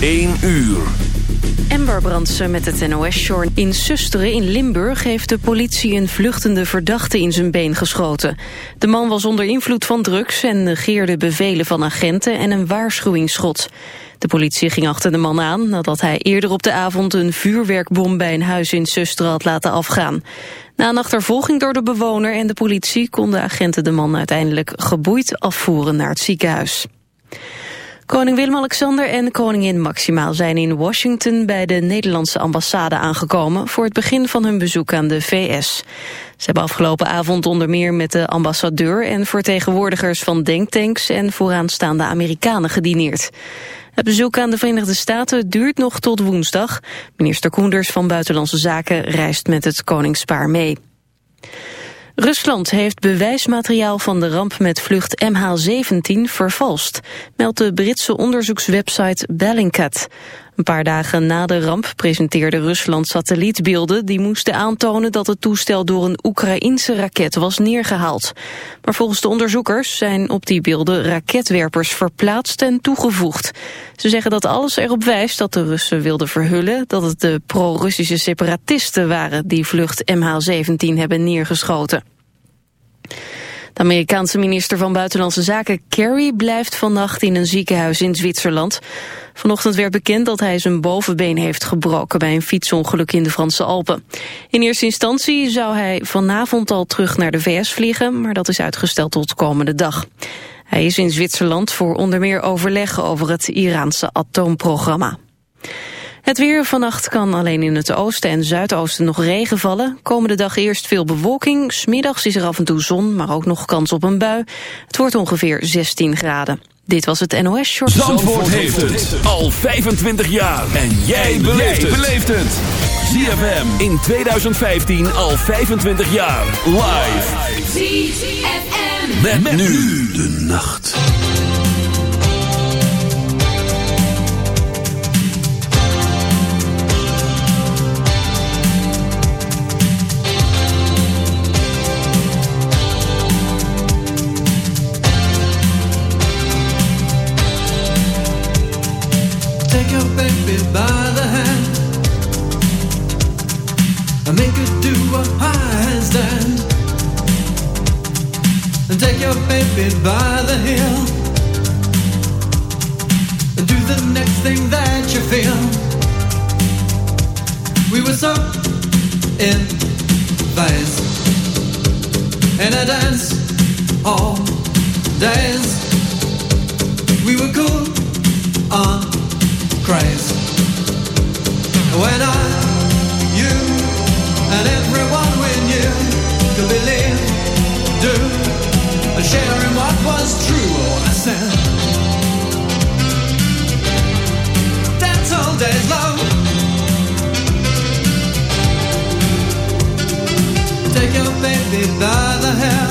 1 uur. Ember Brandsen met het NOS-journ. In Susteren in Limburg heeft de politie een vluchtende verdachte in zijn been geschoten. De man was onder invloed van drugs en negeerde bevelen van agenten en een waarschuwingsschot. De politie ging achter de man aan nadat hij eerder op de avond een vuurwerkbom bij een huis in Susteren had laten afgaan. Na een achtervolging door de bewoner en de politie konden agenten de man uiteindelijk geboeid afvoeren naar het ziekenhuis. Koning Willem-Alexander en koningin Maxima zijn in Washington bij de Nederlandse ambassade aangekomen voor het begin van hun bezoek aan de VS. Ze hebben afgelopen avond onder meer met de ambassadeur en vertegenwoordigers van denktanks en vooraanstaande Amerikanen gedineerd. Het bezoek aan de Verenigde Staten duurt nog tot woensdag. Minister Koenders van Buitenlandse Zaken reist met het koningspaar mee. Rusland heeft bewijsmateriaal van de ramp met vlucht MH17 vervalst, meldt de Britse onderzoekswebsite Bellingcat. Een paar dagen na de ramp presenteerde Rusland satellietbeelden die moesten aantonen dat het toestel door een Oekraïense raket was neergehaald. Maar volgens de onderzoekers zijn op die beelden raketwerpers verplaatst en toegevoegd. Ze zeggen dat alles erop wijst dat de Russen wilden verhullen dat het de pro-Russische separatisten waren die vlucht MH17 hebben neergeschoten. De Amerikaanse minister van Buitenlandse Zaken Kerry blijft vannacht in een ziekenhuis in Zwitserland. Vanochtend werd bekend dat hij zijn bovenbeen heeft gebroken bij een fietsongeluk in de Franse Alpen. In eerste instantie zou hij vanavond al terug naar de VS vliegen, maar dat is uitgesteld tot komende dag. Hij is in Zwitserland voor onder meer overleg over het Iraanse atoomprogramma. Het weer vannacht kan alleen in het oosten en zuidoosten nog regen vallen. Komende dag eerst veel bewolking. Smiddags is er af en toe zon, maar ook nog kans op een bui. Het wordt ongeveer 16 graden. Dit was het NOS Short. Zandvoort heeft het al 25 jaar. En jij beleeft het. ZFM in 2015 al 25 jaar. Live. ZFM. Met, met nu de nacht. Take your baby by the heel and do the next thing that you feel. We were so in phase in a dance all days. We were cool on craze. When I, sharing what was true. I said, dance all days long. Take your baby by the hair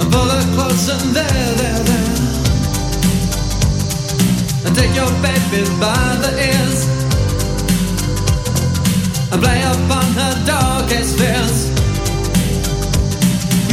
and pull her close and there, there, there and take your baby by the ears and play upon her darkest fears.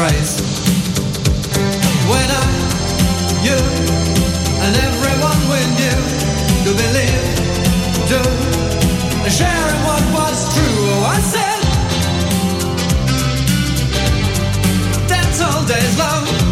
crazy. When I, you, and everyone we knew could believe, do, sharing what was true. Oh, I said, that's all days long.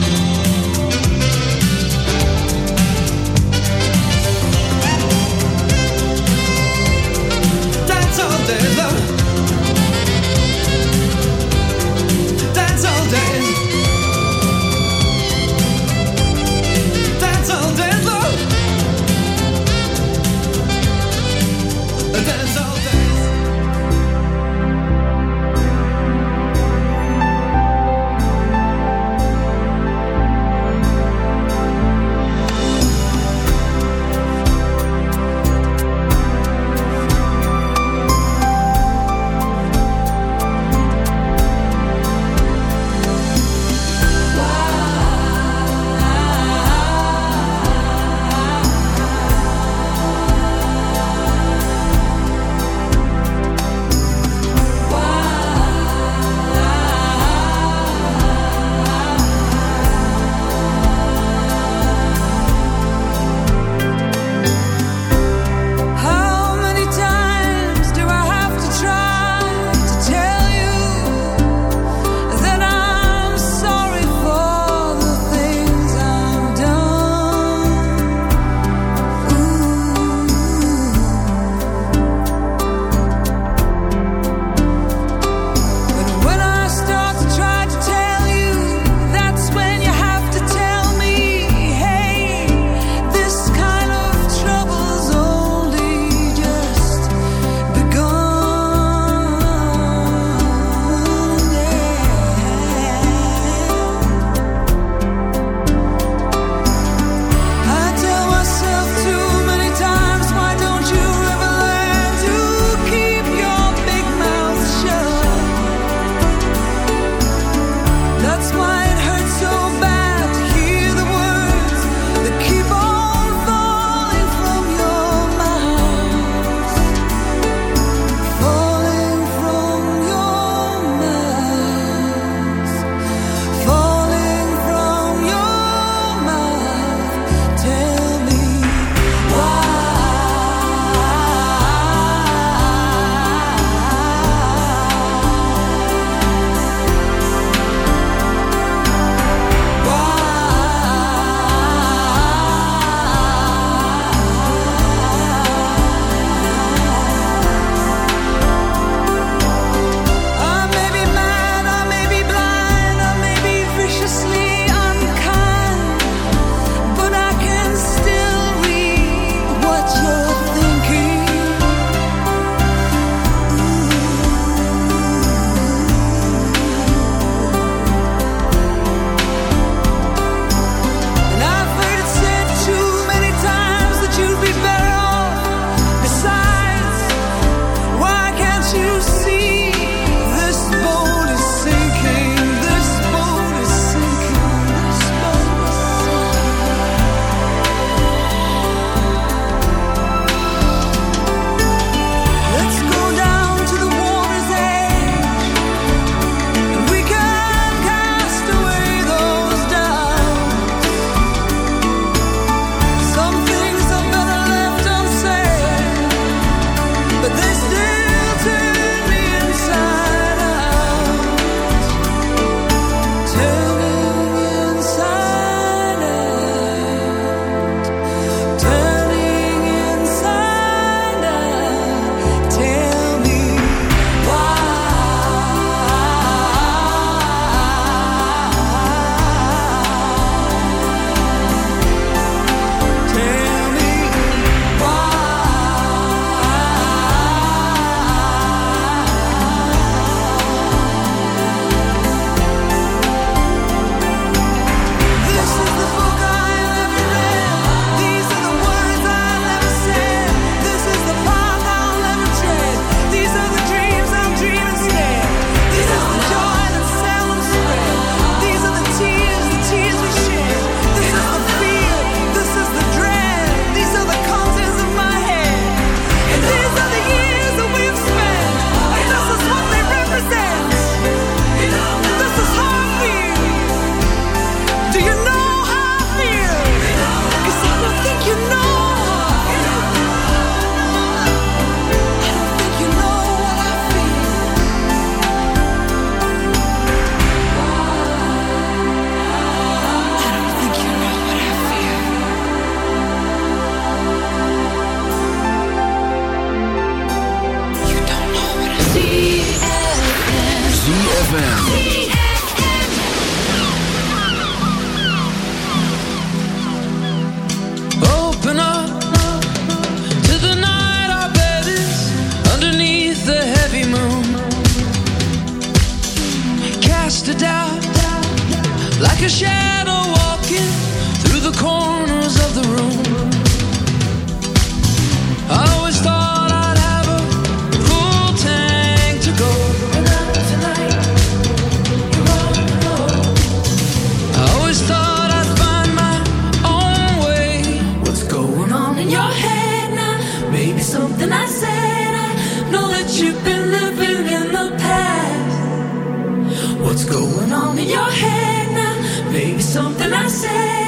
something I said.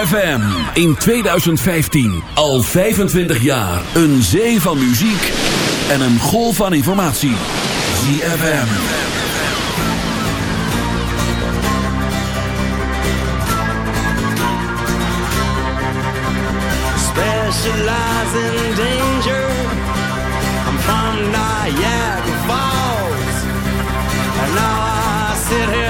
ZFM in 2015 al 25 jaar een zee van muziek en een golf van informatie. ZFM. specialize in danger. I'm from Niagara Falls, and now I sit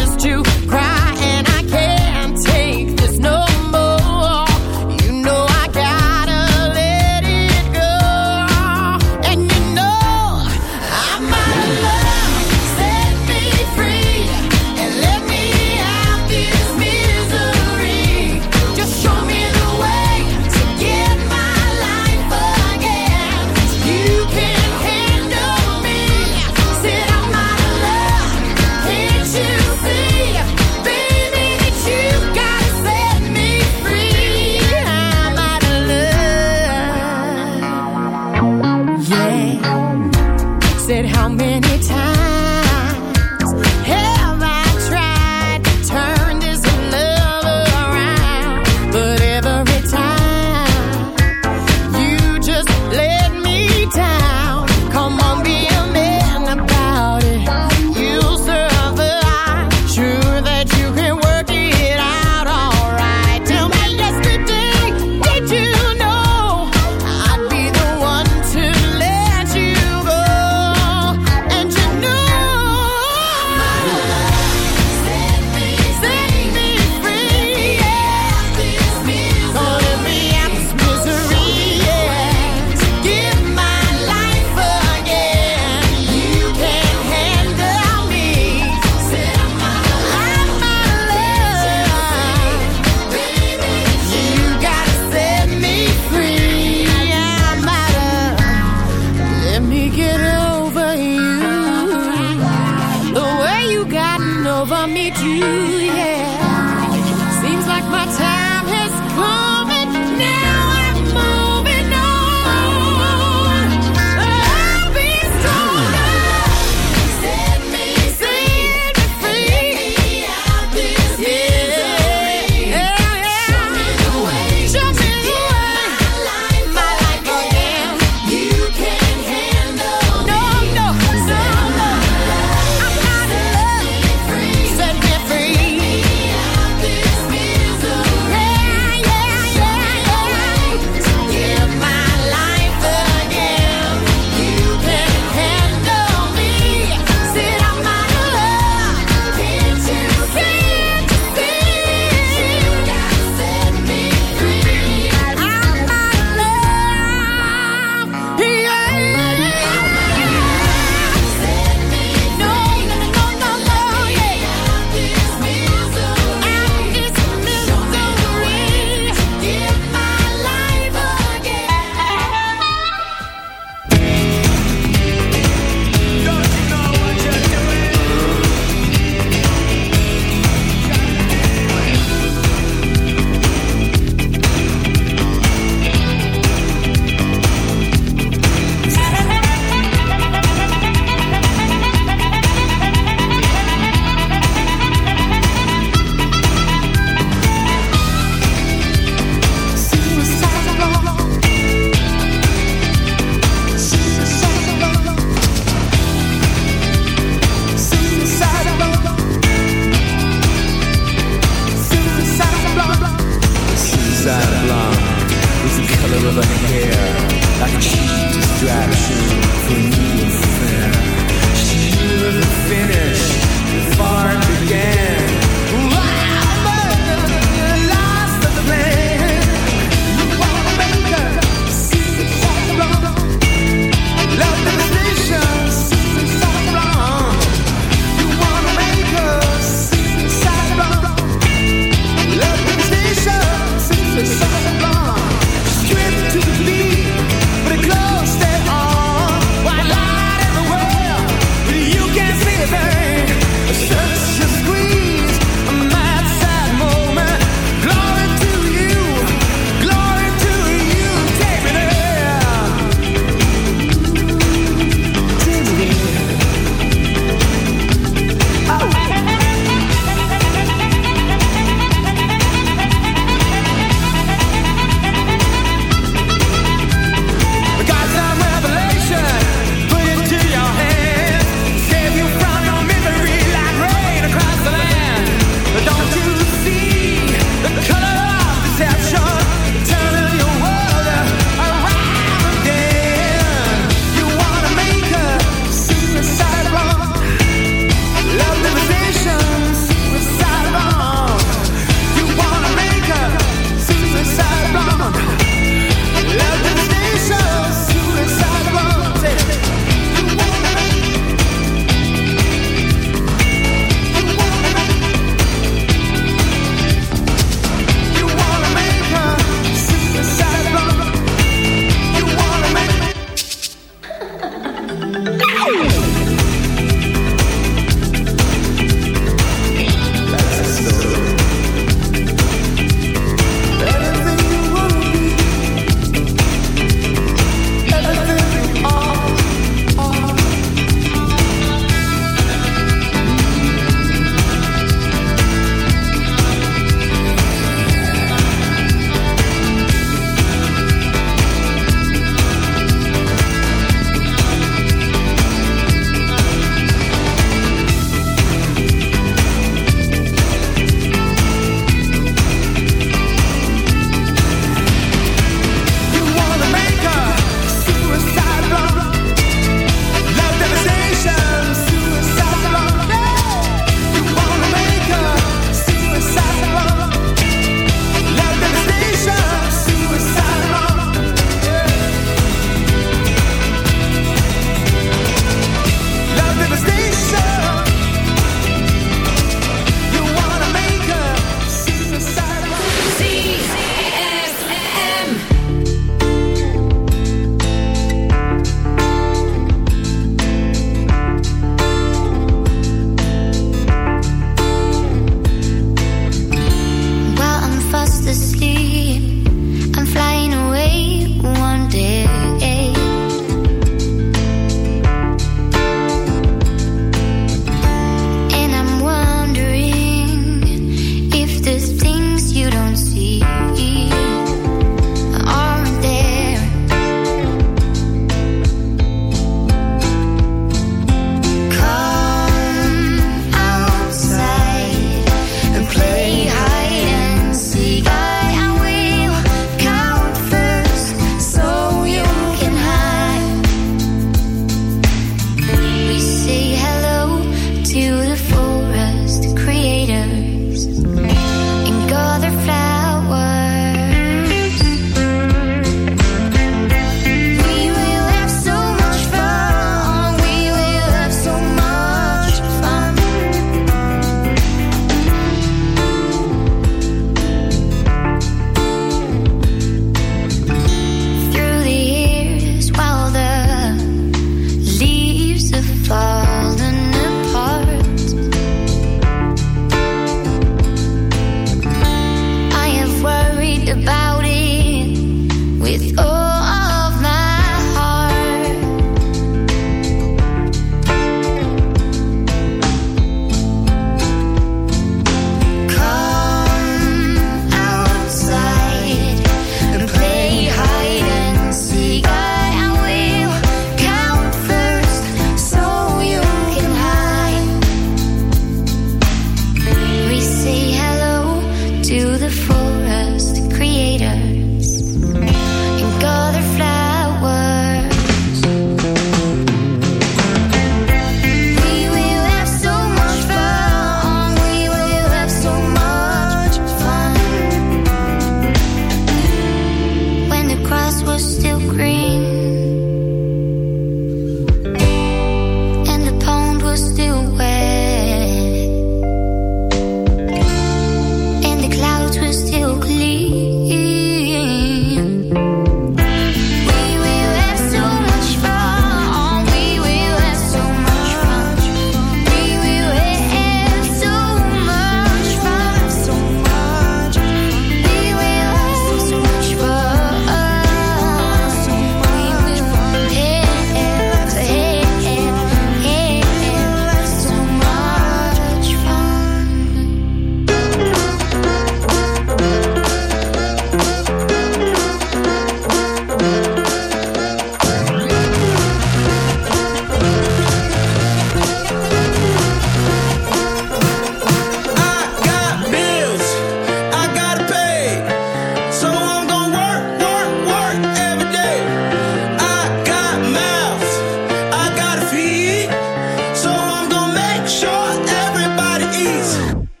Peace.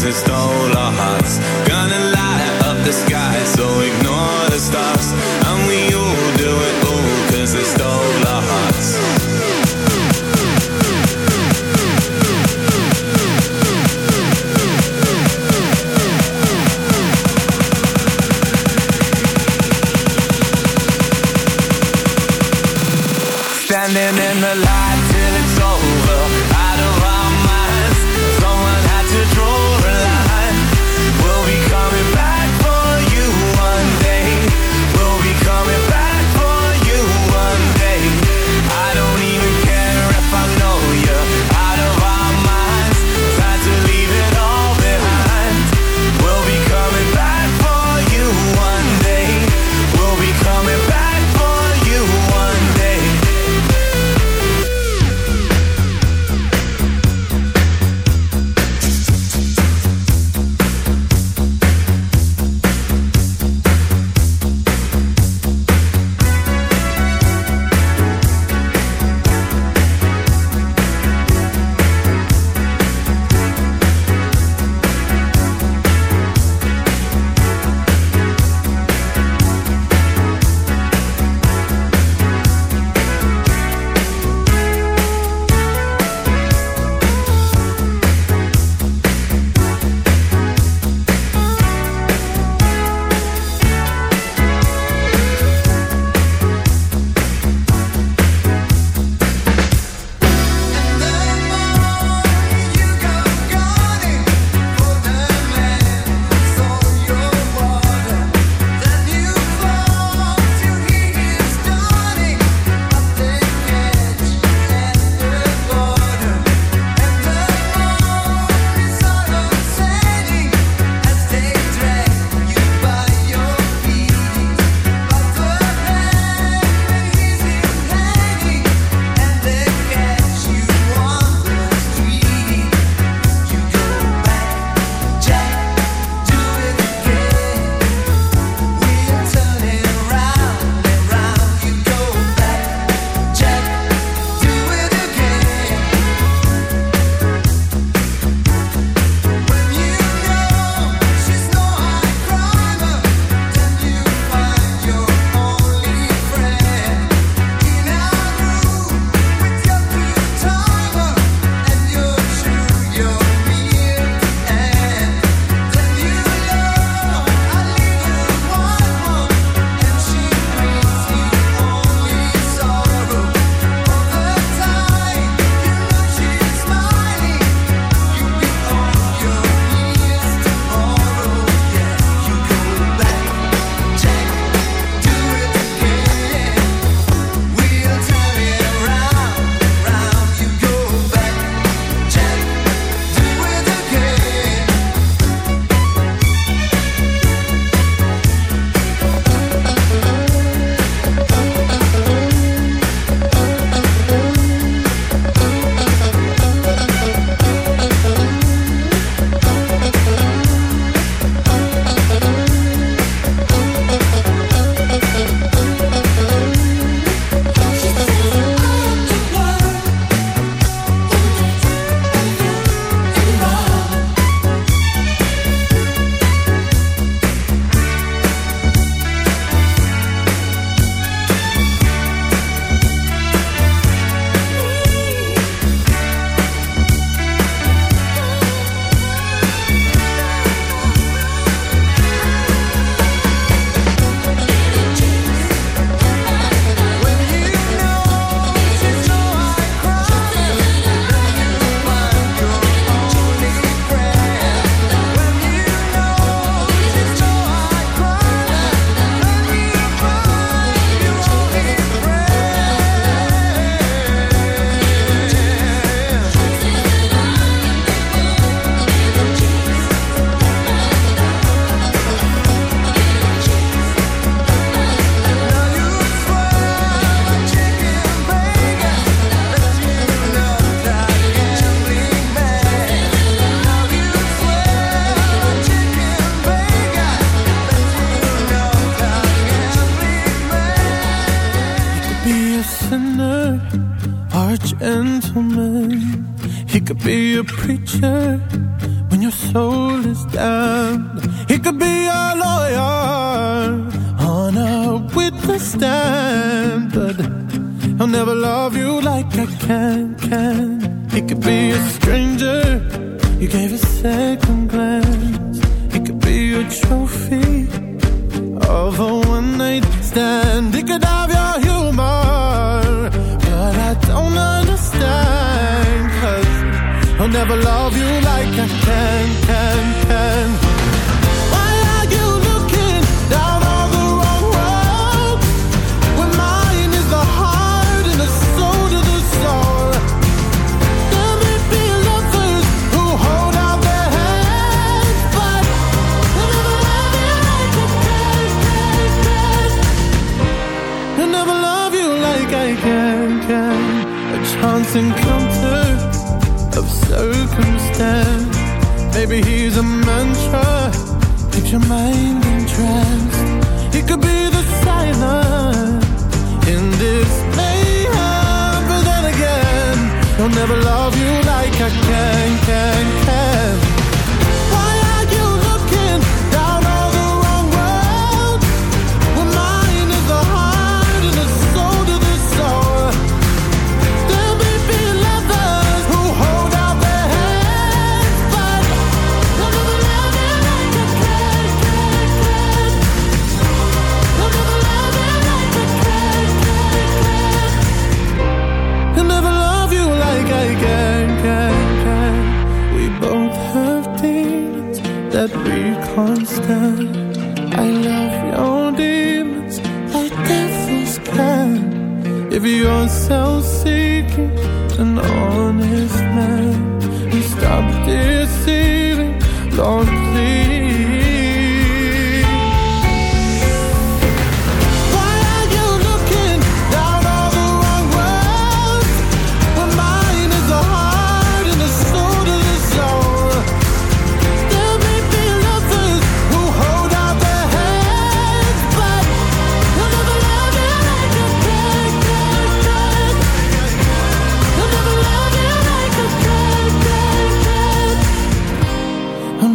All, cause it stole our hearts.